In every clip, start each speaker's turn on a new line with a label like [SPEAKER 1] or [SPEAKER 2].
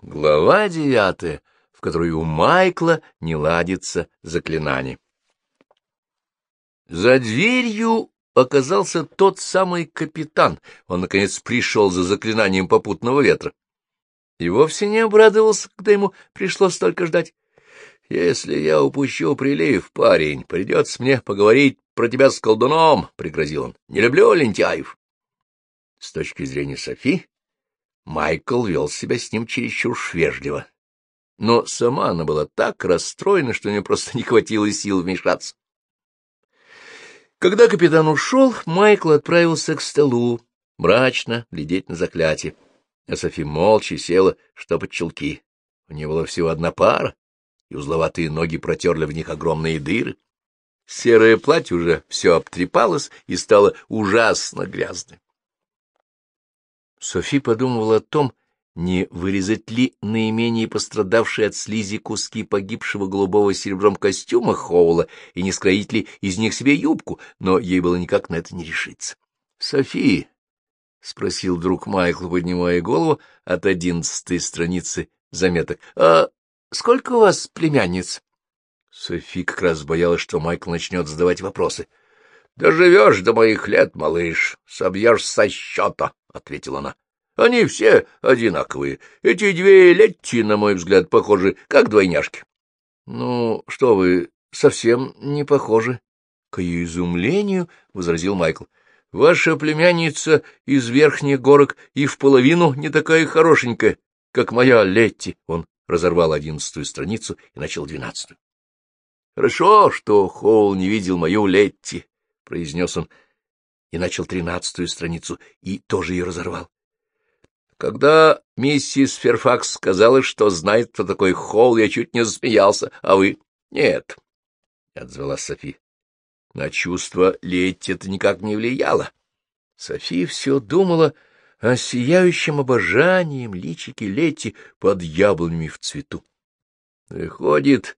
[SPEAKER 1] Глава девятая, в которой у Майкла не ладится заклинание. За дверью оказался тот самый капитан. Он, наконец, пришел за заклинанием попутного ветра. И вовсе не обрадовался, когда ему пришлось столько ждать. «Если я упущу прилив, парень, придется мне поговорить про тебя с колдуном», — пригрозил он. «Не люблю лентяев». С точки зрения Софи, Майкл вел себя с ним чересчур вежливо. Но сама она была так расстроена, что у нее просто не хватило сил вмешаться. Когда капитан ушел, Майкл отправился к столу, мрачно глядеть на заклятие, а Софи молча села штопать чулки. У нее была всего одна пара, и узловатые ноги протерли в них огромные дыры. Серое платье уже все обтрепалось и стало ужасно грязным. Софи подумывала о том, не вырезать ли наименее пострадавшие от слизи куски погибшего голубого серебром костюма Хоула и не скроить ли из них себе юбку, но ей было никак на это не решиться. — Софи, — спросил друг Майкл, поднимая голову от одиннадцатой страницы заметок, — а сколько у вас племянниц? Софи как раз боялась, что Майкл начнет задавать вопросы. — Доживешь до моих лет, малыш, собьешь со счета, — ответила она. — Они все одинаковые. Эти две Летти, на мой взгляд, похожи, как двойняшки. — Ну, что вы, совсем не похожи. К ее изумлению возразил Майкл. — Ваша племянница из верхних горок и в половину не такая хорошенькая, как моя Летти. Он разорвал одиннадцатую страницу и начал двенадцатую. — Хорошо, что Хоул не видел мою Летти, — произнес он и начал тринадцатую страницу, и тоже ее разорвал. Когда миссис Ферфакс сказала, что знает, кто такой Холл, я чуть не засмеялся, а вы — нет, — отзвалась Софи. На чувство Летти это никак не влияло. Софи все думала о сияющем обожанием личике Летти под яблонями в цвету. Выходит,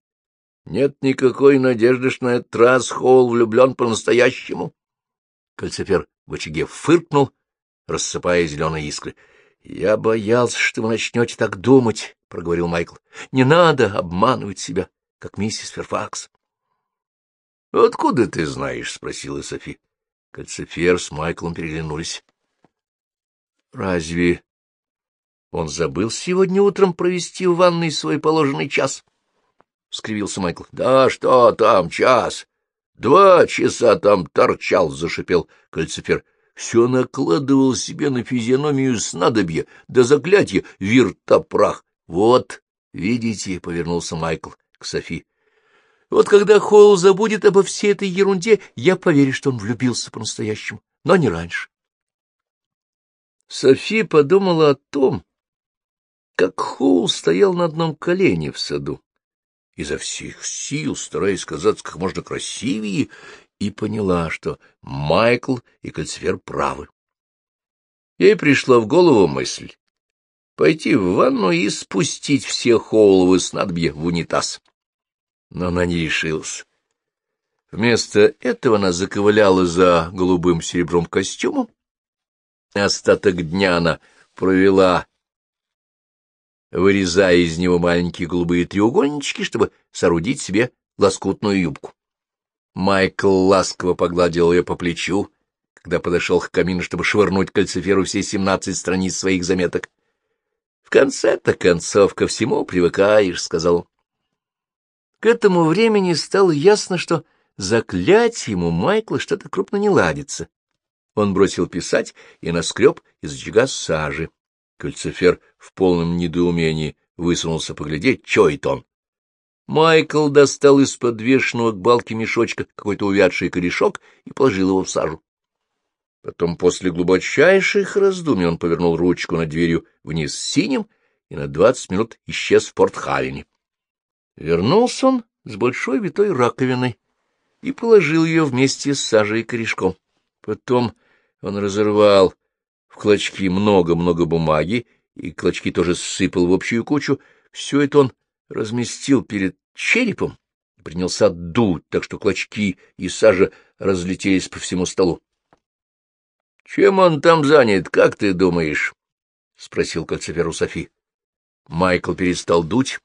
[SPEAKER 1] нет никакой надежды, что на этот раз Холл влюблен по-настоящему. Кальцифер в очаге фыркнул, рассыпая зеленые искры. — Я боялся, что вы начнете так думать, — проговорил Майкл. — Не надо обманывать себя, как миссис Ферфакс. — Откуда ты знаешь? — спросила Софи. Кальцифер с Майклом переглянулись. — Разве он забыл сегодня утром провести в ванной свой положенный час? — скривился Майкл. — Да что там час? Два часа там торчал, — зашипел кальцифер. Все накладывал себе на физиономию снадобья, да заклятие виртопрах. Вот, видите, — повернулся Майкл к Софи. Вот когда Холл забудет обо всей этой ерунде, я поверю, что он влюбился по-настоящему, но не раньше. Софи подумала о том, как Холл стоял на одном колене в саду изо всех сил, стараясь казаться как можно красивее, и поняла, что Майкл и Кальцифер правы. Ей пришла в голову мысль пойти в ванну и спустить все Хоуловы снадобья в унитаз. Но она не решилась. Вместо этого она заковыляла за голубым серебром костюмом. Остаток дня она провела вырезая из него маленькие голубые треугольнички, чтобы соорудить себе лоскутную юбку. Майкл ласково погладил ее по плечу, когда подошел к камину, чтобы швырнуть кальциферу все семнадцать страниц своих заметок. — В конце-то концов ко всему привыкаешь, — сказал он. К этому времени стало ясно, что заклятием Майкла что-то крупно не ладится. Он бросил писать и наскреб из очага сажи. Кальцифер в полном недоумении высунулся поглядеть, чё это он. Майкл достал из подвешенного к балке мешочка какой-то увядший корешок и положил его в сажу. Потом, после глубочайших раздумий, он повернул ручку над дверью вниз синим и на двадцать минут исчез в Портхавене. Вернулся он с большой витой раковиной и положил ее вместе с сажей и корешком. Потом он разорвал в клочки много-много бумаги, и клочки тоже сыпал в общую кучу. Все это он разместил перед черепом и принялся дуть, так что клочки и сажа разлетелись по всему столу. — Чем он там занят, как ты думаешь? — спросил кольцефер у Софи. — Майкл перестал дуть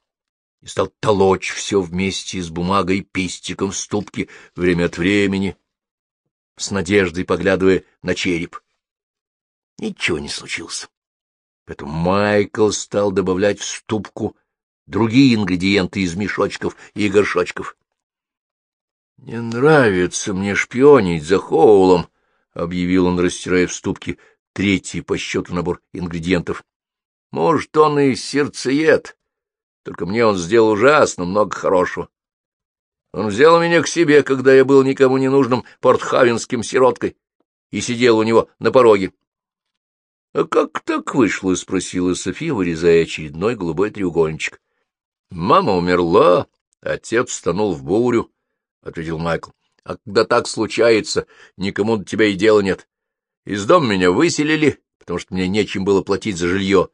[SPEAKER 1] и стал толочь все вместе с бумагой пестиком в ступке время от времени, с надеждой поглядывая на череп. Ничего не случилось. Поэтому Майкл стал добавлять в ступку другие ингредиенты из мешочков и горшочков. — Не нравится мне шпионить за Хоулом, — объявил он, растирая в ступке третий по счету набор ингредиентов. — Может, он и сердцеед, только мне он сделал ужасно много хорошего. Он взял меня к себе, когда я был никому не нужным портхавенским сироткой, и сидел у него на пороге. — А как так вышло? — спросила София, вырезая очередной голубой треугольничек. — Мама умерла, отец тонул в бурю, — ответил Майкл. — А когда так случается, никому до тебя и дела нет. Из дома меня выселили, потому что мне нечем было платить за жилье.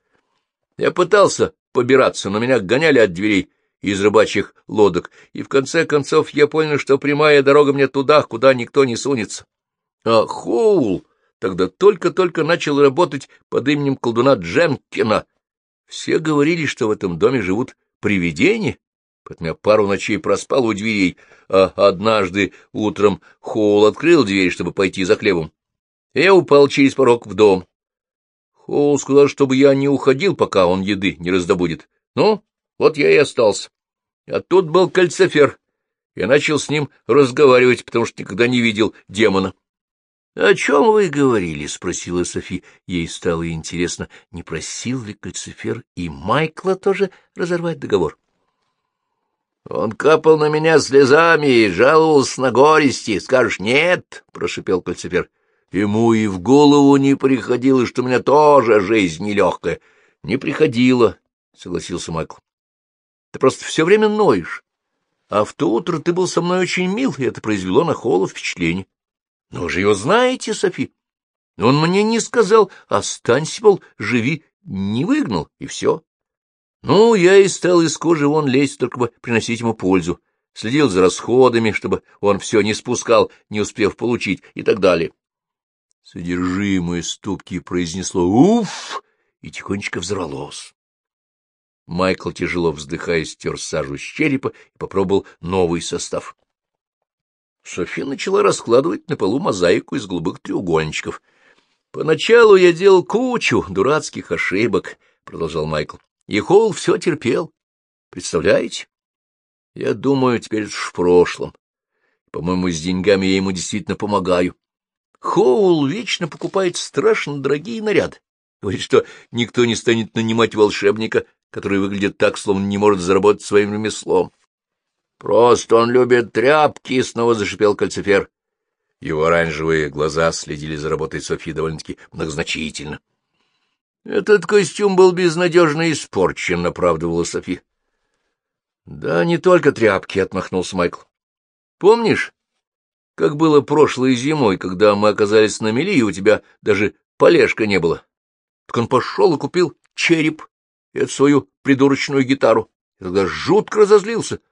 [SPEAKER 1] Я пытался побираться, но меня гоняли от дверей из рыбачьих лодок, и в конце концов я понял, что прямая дорога мне туда, куда никто не сунется. А Хоул тогда только-только начал работать под именем колдуна Дженкина. Все говорили, что в этом доме живут привидения, поэтому я пару ночей проспал у дверей, а однажды утром Хоул открыл дверь, чтобы пойти за хлебом. Я упал через порог в дом. Хоул сказал, чтобы я не уходил, пока он еды не раздобудет. Ну, вот я и остался. А тут был кальцифер. Я начал с ним разговаривать, потому что никогда не видел демона. — О чем вы говорили? — спросила Софи. Ей стало интересно, не просил ли кальцифер и Майкла тоже разорвать договор. — Он капал на меня слезами и жаловался на горести. Скажешь, нет? — прошипел кальцифер. — Ему и в голову не приходило, что у меня тоже жизнь нелегкая. — Не приходило, — согласился Майкл. — Ты просто все время ноешь. А в то утро ты был со мной очень мил, и это произвело на Холла впечатление. Но вы же его знаете, Софи. Он мне не сказал, останься, мол, живи, не выгнал, и все. Ну, я и стал из кожи вон лезть, только бы приносить ему пользу. Следил за расходами, чтобы он все не спускал, не успев получить, и так далее. Содержимое ступки произнесло «Уф!» и тихонечко взорвалось. Майкл, тяжело вздыхая, стер сажу с черепа и попробовал новый состав. Софи начала раскладывать на полу мозаику из голубых треугольничков. — Поначалу я делал кучу дурацких ошибок, — продолжал Майкл. — И Холл все терпел. Представляете? Я думаю, теперь это в прошлом. По-моему, с деньгами я ему действительно помогаю. Хоул вечно покупает страшно дорогие наряды. Говорит, что никто не станет нанимать волшебника, который выглядит так, словно не может заработать своим ремеслом. Просто он любит тряпки, — снова зашипел кальцифер. Его оранжевые глаза следили за работой Софьи довольно-таки многозначительно. — Этот костюм был безнадежно испорчен, — оправдывала Софи. — Да, не только тряпки, — отмахнулся Майкл. — Помнишь, как было прошлой зимой, когда мы оказались на мели, и у тебя даже полежка не было? Так он пошел и купил череп и эту свою придурочную гитару. И тогда жутко разозлился. —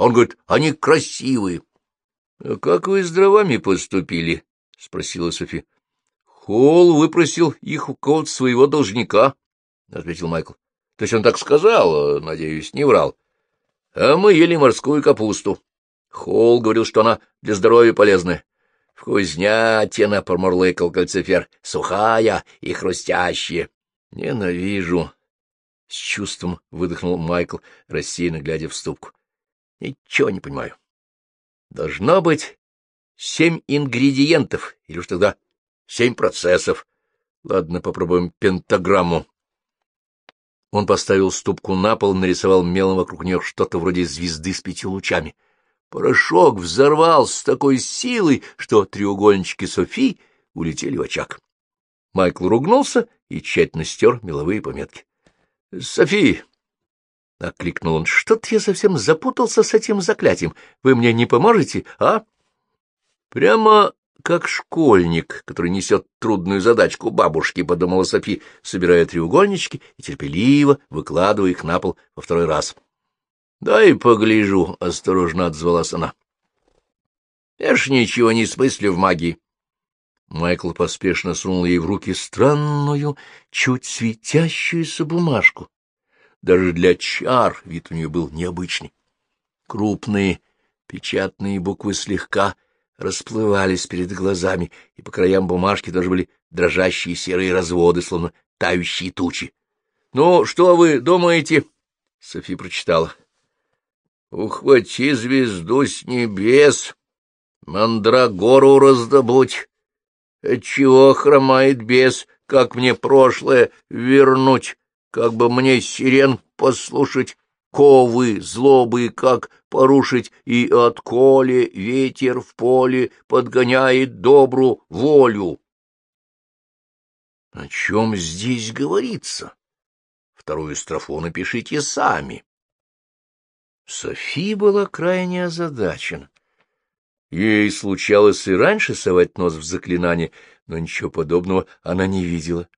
[SPEAKER 1] он говорит, они красивые. — Как вы с дровами поступили? — спросила Софи. — Холл выпросил их у кого-то своего должника, — ответил Майкл. — То есть он так сказал, надеюсь, не врал. — А мы ели морскую капусту. Холл говорил, что она для здоровья полезная. — Вкуснятина, — промурлыкал кальцифер, — сухая и хрустящая. — Ненавижу. С чувством выдохнул Майкл, рассеянно глядя в ступку. Ничего не понимаю. Должно быть семь ингредиентов, или уж тогда семь процессов. Ладно, попробуем пентаграмму. Он поставил ступку на пол, нарисовал мелом вокруг нее что-то вроде звезды с пятью лучами. Порошок взорвался с такой силой, что треугольнички Софи улетели в очаг. Майкл ругнулся и тщательно стер меловые пометки. — Софи, — окликнул он. — Что-то я совсем запутался с этим заклятием. Вы мне не поможете, а? — Прямо как школьник, который несет трудную задачку бабушки, — подумала Софи, собирая треугольнички и терпеливо выкладывая их на пол во второй раз. — Дай погляжу, — осторожно отзвалась она. — Я ж ничего не смыслю в магии. Майкл поспешно сунул ей в руки странную, чуть светящуюся бумажку Даже для чар вид у нее был необычный. Крупные печатные буквы слегка расплывались перед глазами, и по краям бумажки тоже были дрожащие серые разводы, словно тающие тучи. — Ну, что вы думаете? — Софи прочитала. — Ухвати звезду с небес, мандрагору раздобудь. Отчего хромает бес, как мне прошлое вернуть, как бы мне сирен послушать, ковы злобы как порушить, и от коле ветер в поле подгоняет добру волю. О чем здесь говорится? Вторую строфу напишите сами. Софи была крайне озадачена. Ей случалось и раньше совать нос в заклинание, но ничего подобного она не видела.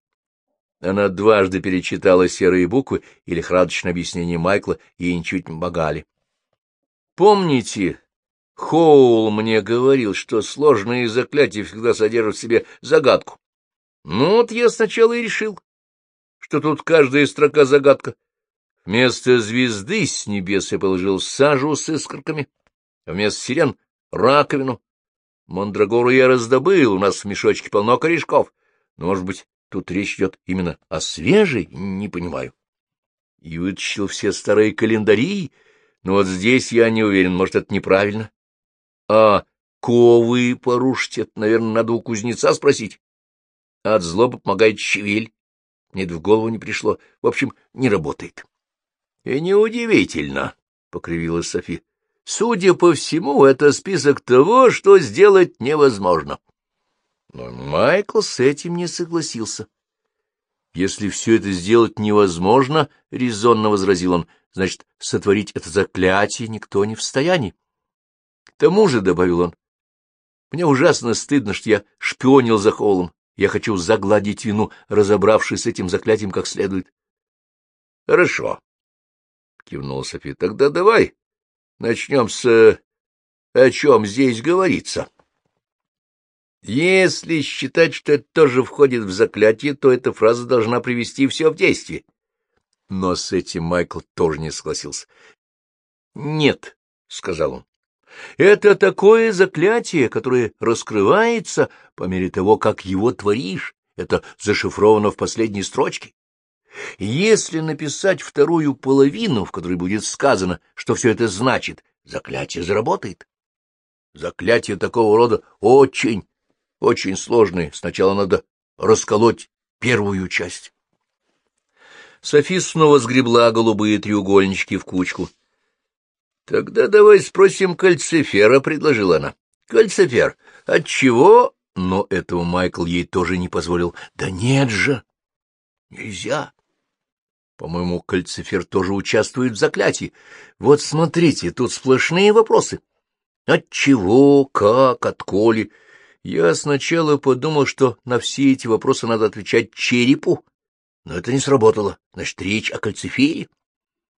[SPEAKER 1] Она дважды перечитала серые буквы и лихорадочное объяснение Майкла ей ничуть не помогали. «Помните, Хоул мне говорил, что сложные заклятия всегда содержат в себе загадку. Ну вот я сначала и решил, что тут каждая строка загадка. Вместо звезды с небес я положил сажу с искорками, а вместо сирен — раковину. Мандрагору я раздобыл, у нас в мешочке полно корешков. Но, может быть, тут речь идет именно о свежей? Не понимаю. И вытащил все старые календари, но вот здесь я не уверен, может, это неправильно. А ковы порушить, это, наверное, надо у кузнеца спросить. От злобы помогает щавель. Мне это в голову не пришло. В общем, не работает. — И неудивительно, — покривилась Софи. — Судя по всему, это список того, что сделать невозможно. Но Майкл с этим не согласился. Если все это сделать невозможно, — резонно возразил он, — значит, сотворить это заклятие никто не в состоянии. К тому же, — добавил он, — мне ужасно стыдно, что я шпионил за Холлом. Я хочу загладить вину, разобравшись с этим заклятием как следует. — Хорошо, — кивнула София. — Тогда давай начнем с... О чем здесь говорится? Если считать, что это тоже входит в заклятие, то эта фраза должна привести все в действие. Но с этим Майкл тоже не согласился. — Нет, — сказал он. Это такое заклятие, которое раскрывается по мере того, как его творишь. Это зашифровано в последней строчке. Если написать вторую половину, в которой будет сказано, что все это значит, заклятие заработает. Заклятие такого рода очень, очень сложное. Сначала надо расколоть первую часть. Софи снова сгребла голубые треугольнички в кучку. — Тогда давай спросим кальцифера, — предложила она. — Кальцифер, отчего? Но этого Майкл ей тоже не позволил. — Да нет же! Нельзя. По-моему, кальцифер тоже участвует в заклятии. Вот смотрите, тут сплошные вопросы. Отчего, как, отколи? Я сначала подумал, что на все эти вопросы надо отвечать черепу, но это не сработало. Значит, речь о кальцифере.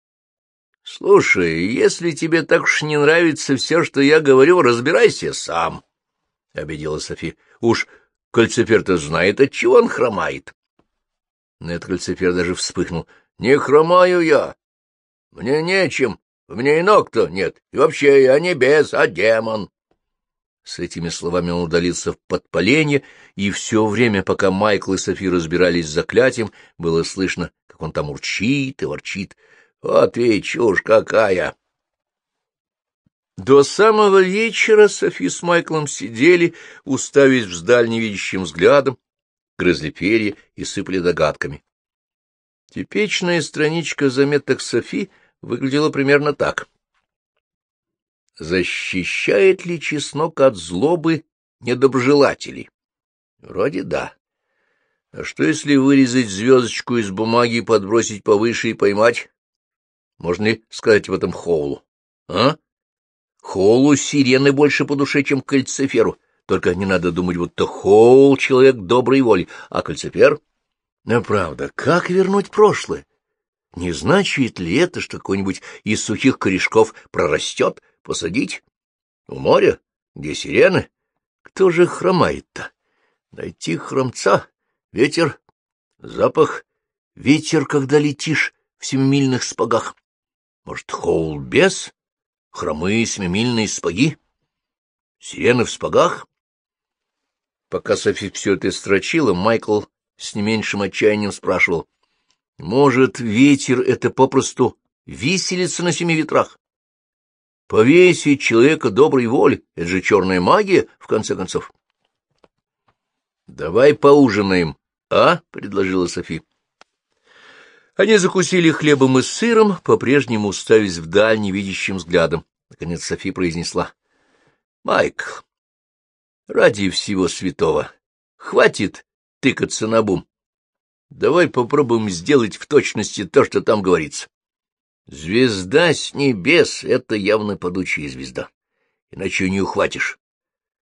[SPEAKER 1] — Слушай, если тебе так уж не нравится все, что я говорю, разбирайся сам, — обидела Софи. — Уж кальцифер-то знает, от чего он хромает. На это кальцифер даже вспыхнул. — Не хромаю я. Мне нечем. У меня и ног-то нет. И вообще я не бес, а демон. С этими словами он удалился в подпаление, и все время, пока Майкл и Софи разбирались с заклятием, было слышно, как он там урчит и ворчит — вот ведь чушь какая! До самого вечера Софи с Майклом сидели, уставясь вздаль невидящим взглядом, грызли перья и сыпали догадками. Типичная страничка заметок Софи выглядела примерно так. Защищает ли чеснок от злобы недоброжелателей? Вроде да. А что, если вырезать звездочку из бумаги подбросить повыше и поймать? Можно ли сказать в этом Хоулу? А? Хоулу сирены больше по душе, чем кальциферу. Только не надо думать, будто Хоул — человек доброй воли, а кальцифер... Но правда, как вернуть прошлое? Не значит ли это, что какой-нибудь из сухих корешков прорастет, посадить? У моря? Где сирены? Кто же хромает-то? Найти хромца, ветер, запах, ветер, когда летишь, в семимильных спагах. Может, Хоул без? Хромые семимильные спаги? Сирены в спагах? Пока Софи все это строчила, Майкл с не меньшим отчаянием спрашивал. Может, ветер — это попросту виселица на семи ветрах? Повесить человека доброй воли — это же черная магия, в конце концов. — Давай поужинаем, а? — предложила Софи. Они закусили хлебом и сыром, по-прежнему уставясь вдаль невидящим взглядом. Наконец Софи произнесла. — Майкл, ради всего святого, хватит тыкаться на бум. Давай попробуем сделать в точности то, что там говорится. Звезда с небес — это явно падучая звезда, иначе не ухватишь.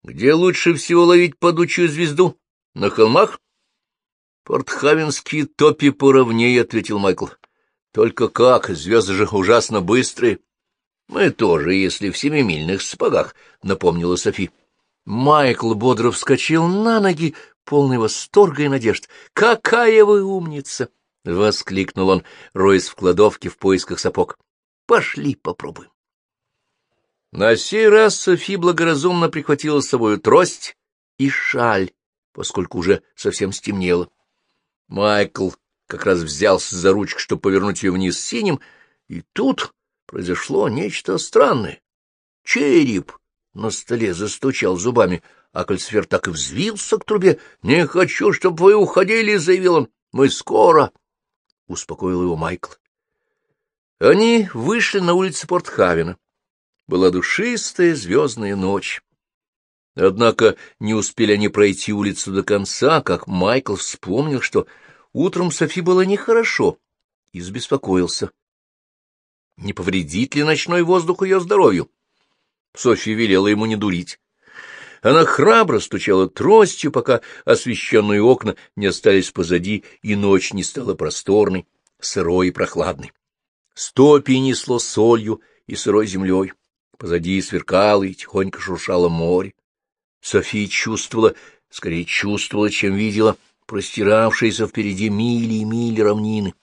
[SPEAKER 1] Где лучше всего ловить падучую звезду? На холмах? Портхавенские топи поровнее, — ответил Майкл. Только как, звезды же ужасно быстрые. Мы тоже, если в семимильных сапогах, — напомнила Софи. Майкл бодро вскочил на ноги, полный восторга и надежд. «Какая вы умница!» — воскликнул он, роясь в кладовке в поисках сапог. «Пошли попробуем». На сей раз Софи благоразумно прихватила с собой трость и шаль, поскольку уже совсем стемнело. Майкл как раз взялся за ручку, чтобы повернуть ее вниз синим, и тут произошло нечто странное. Череп на столе застучал зубами, а кольцфер так и взвился к трубе. — Не хочу, чтобы вы уходили, — заявил он. — Мы скоро. — успокоил его Майкл. Они вышли на улицу Портхавена. Была душистая звездная ночь. Однако не успели они пройти улицу до конца, как Майкл вспомнил, что утром Софи было нехорошо, и забеспокоился. Не повредит ли ночной воздух ее здоровью? Софья велела ему не дурить. Она храбро стучала тростью, пока освещенные окна не остались позади, и ночь не стала просторной, сырой и прохладной. Стопи несло солью и сырой землей. Позади сверкало и тихонько шуршало море. София чувствовала, скорее чувствовала, чем видела, простиравшиеся впереди мили и мили равнины.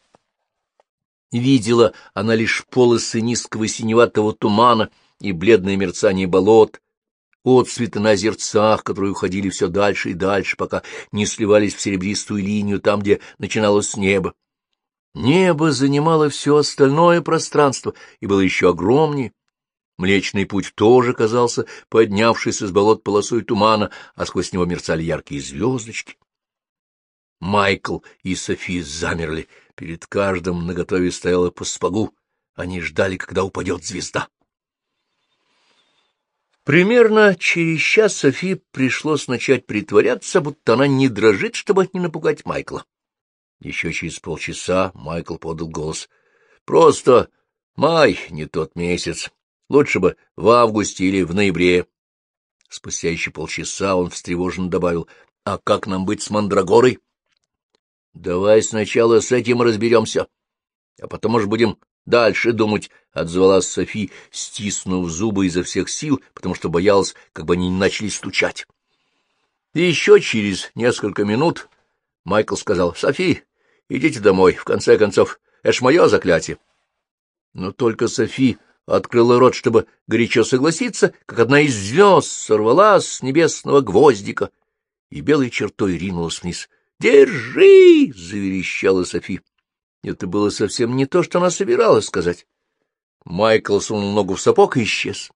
[SPEAKER 1] Видела она лишь полосы низкого синеватого тумана и бледное мерцание болот, отцветы на озерцах, которые уходили все дальше и дальше, пока не сливались в серебристую линию там, где начиналось небо. Небо занимало все остальное пространство и было еще огромнее. Млечный путь тоже казался поднявшись из болот полосой тумана, а сквозь него мерцали яркие звездочки. Майкл и Софи замерли. Перед каждым наготове стояла по спагу. Они ждали, когда упадет звезда. Примерно через час Софи пришлось начать притворяться, будто она не дрожит, чтобы не напугать Майкла. Еще через полчаса Майкл подал голос. — Просто май не тот месяц. Лучше бы в августе или в ноябре. Спустя еще полчаса он встревоженно добавил. — А как нам быть с Мандрагорой? — Давай сначала с этим разберемся, а потом уж будем Дальше думать, — отзвалась Софи, стиснув зубы изо всех сил, потому что боялась, как бы они не начали стучать. И еще через несколько минут Майкл сказал, — Софи, идите домой, в конце концов, это ж мое заклятие. Но только Софи открыла рот, чтобы горячо согласиться, как одна из звезд сорвалась с небесного гвоздика и белой чертой ринулась вниз. «Держи!» — заверещала Софи. Это было совсем не то, что она собиралась сказать. Майкл сунул ногу в сапог и исчез.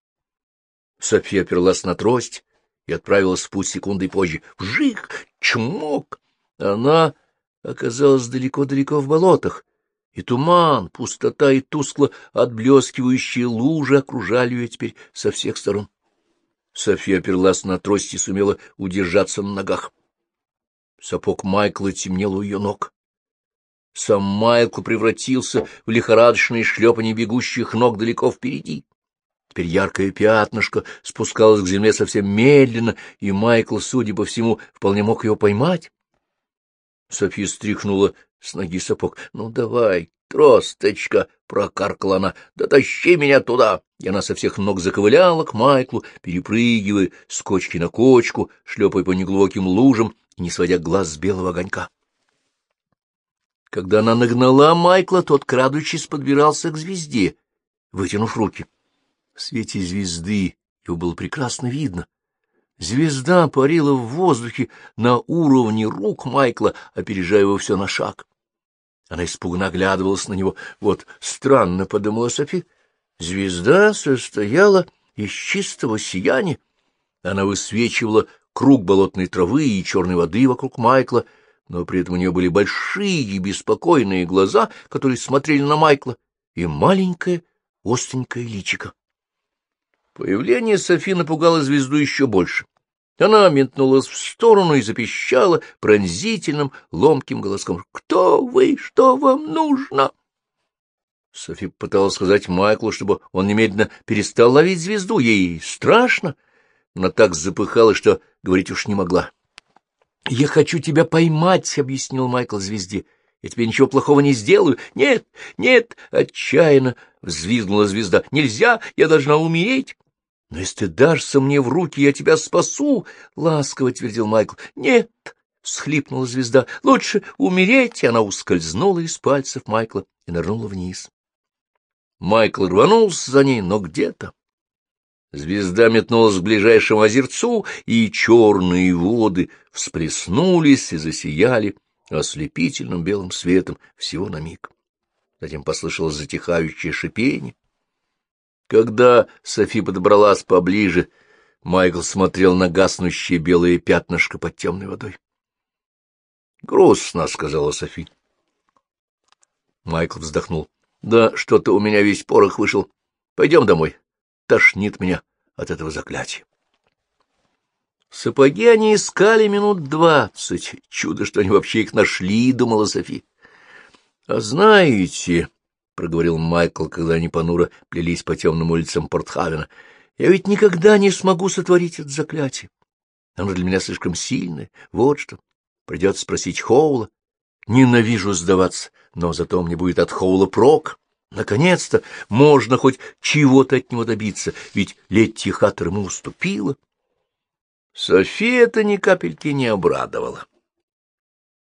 [SPEAKER 1] София оперлась на трость и отправилась в путь секундой позже. Вжик! Чмок! Она оказалась далеко-далеко в болотах, и туман, пустота и тускло отблескивающие лужи окружали ее теперь со всех сторон. София оперлась на трость и сумела удержаться на ногах. Сапог Майкла темнел у ее ног. Сам Майкл превратился в лихорадочное шлепание бегущих ног далеко впереди. Теперь яркое пятнышко спускалось к земле совсем медленно, и Майкл, судя по всему, вполне мог его поймать. София стряхнула с ноги сапог. — Ну, давай, тросточка! — прокаркала она. — Дотащи меня туда! И она со всех ног заковыляла к Майклу, перепрыгивая с кочки на кочку, шлепая по неглубоким лужам не сводя глаз с белого огонька. Когда она нагнала Майкла, тот, крадучись, подбирался к звезде, вытянув руки. В свете звезды его было прекрасно видно. Звезда парила в воздухе на уровне рук Майкла, опережая его все на шаг. Она испуганно оглядывалась на него. Вот странно, — подумала Софи, — звезда состояла из чистого сияния. Она высвечивала круг болотной травы и черной воды вокруг Майкла, но при этом у нее были большие беспокойные глаза, которые смотрели на Майкла, и маленькое остренькое личико. Появление Софи напугало звезду еще больше. Она метнулась в сторону и запищала пронзительным, ломким голоском. — Кто вы? Что вам нужно? Софи пыталась сказать Майклу, чтобы он немедленно перестал ловить звезду. Ей страшно. но так запыхалась, что говорить уж не могла. — Я хочу тебя поймать, — объяснил Майкл звезде. — Я тебе ничего плохого не сделаю. — Нет, нет, — отчаянно взвизгнула звезда. — Нельзя, я должна умереть. — Но если ты дашься мне в руки, я тебя спасу, — ласково твердил Майкл. — Нет, — всхлипнула звезда, — лучше умереть. Она ускользнула из пальцев Майкла и нырнула вниз. Майкл рванулся за ней, но где-то. Звезда метнулась к ближайшему озерцу, и черные воды всплеснулись и засияли ослепительным белым светом всего на миг. Затем послышалось затихающее шипение. Когда Софи подобралась поближе, Майкл смотрел на гаснущее белое пятнышко под темной водой. — Грустно, — сказала Софи. Майкл вздохнул. — Да что-то у меня весь порох вышел. Пойдем домой. Тошнит меня от этого заклятия. Сапоги они искали минут двадцать. Чудо, что они вообще их нашли, — думала Софи. — А знаете, — проговорил Майкл, когда они понуро плелись по темным улицам Портхавена, — я ведь никогда не смогу сотворить это заклятие. Оно для меня слишком сильное. Вот что. Придется спросить Хоула. Ненавижу сдаваться, но зато мне будет от Хоула прок. Наконец-то можно хоть чего-то от него добиться, ведь Летти Хаттер ему уступила. София это ни капельки не обрадовала.